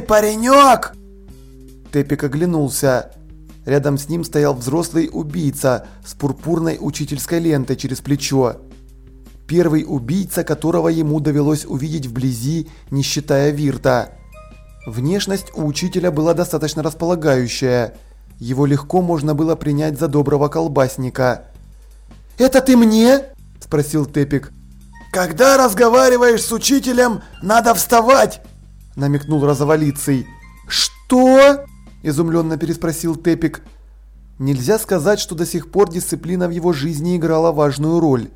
паренек!» Тепик оглянулся. Рядом с ним стоял взрослый убийца с пурпурной учительской лентой через плечо. Первый убийца, которого ему довелось увидеть вблизи, не считая Вирта. Внешность у учителя была достаточно располагающая. Его легко можно было принять за доброго колбасника. «Это ты мне?» – спросил Тепик. «Когда разговариваешь с учителем, надо вставать!» – намекнул Розоволицый. «Что?» – изумленно переспросил Тепик. Нельзя сказать, что до сих пор дисциплина в его жизни играла важную роль.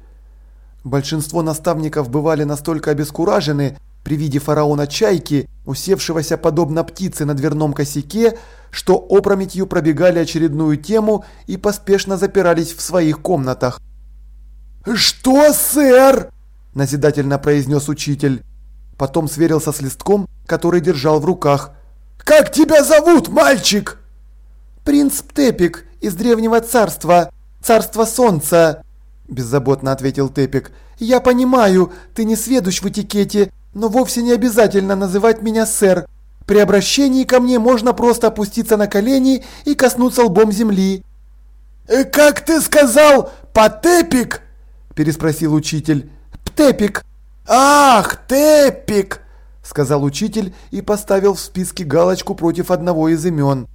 Большинство наставников бывали настолько обескуражены при виде фараона Чайки, усевшегося подобно птице на дверном косяке, что опрометью пробегали очередную тему и поспешно запирались в своих комнатах. «Что, сэр?» – назидательно произнес учитель. Потом сверился с листком, который держал в руках – «Как тебя зовут, мальчик?» «Принц Тепик из Древнего Царства, Царства Солнца», – беззаботно ответил Тепик. «Я понимаю, ты не сведущ в этикете, но вовсе не обязательно называть меня сэр. При обращении ко мне можно просто опуститься на колени и коснуться лбом земли». «Э, «Как ты сказал, Потепик?» – переспросил учитель. «Птепик». «Ах, Тепик!» сказал учитель и поставил в списке галочку против одного из имен.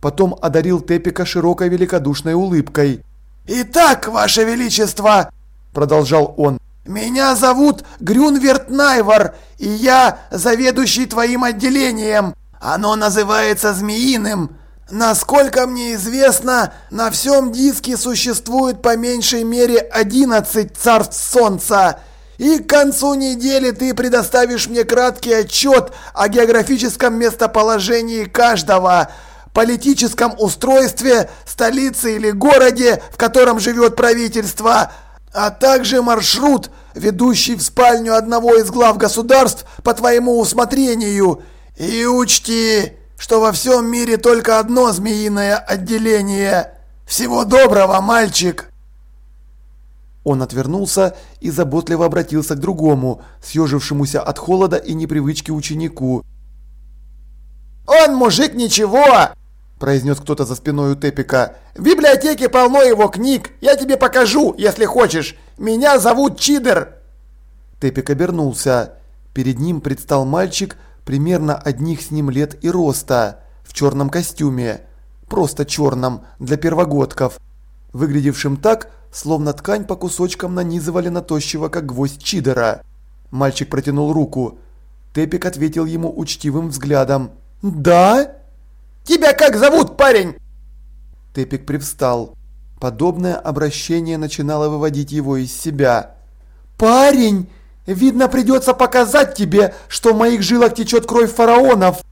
Потом одарил Тепика широкой великодушной улыбкой. «Итак, Ваше Величество!» – продолжал он. «Меня зовут Грюнверт Найвар, и я заведующий твоим отделением. Оно называется Змеиным. Насколько мне известно, на всем диске существует по меньшей мере 11 царств Солнца – и к концу недели ты предоставишь мне краткий отчет о географическом местоположении каждого, политическом устройстве, столице или городе, в котором живет правительство, а также маршрут, ведущий в спальню одного из глав государств по твоему усмотрению. И учти, что во всем мире только одно змеиное отделение. Всего доброго, мальчик!» Он отвернулся и заботливо обратился к другому, съежившемуся от холода и непривычки ученику. «Он мужик ничего!» – произнес кто-то за спиной у Тепика. «В библиотеке полно его книг, я тебе покажу, если хочешь. Меня зовут Чидер!» Тепик обернулся. Перед ним предстал мальчик примерно одних с ним лет и роста, в черном костюме. Просто черном, для первогодков. Выглядевшим так, словно ткань по кусочкам нанизывали на тощего, как гвоздь чидера. Мальчик протянул руку. Тепик ответил ему учтивым взглядом. «Да?» «Тебя как зовут, парень?» Тепик привстал. Подобное обращение начинало выводить его из себя. «Парень! Видно, придется показать тебе, что в моих жилах течет кровь фараонов!»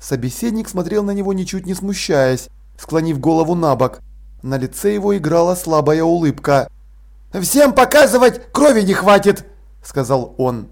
Собеседник смотрел на него, ничуть не смущаясь, склонив голову на бок. На лице его играла слабая улыбка. «Всем показывать крови не хватит!» – сказал он.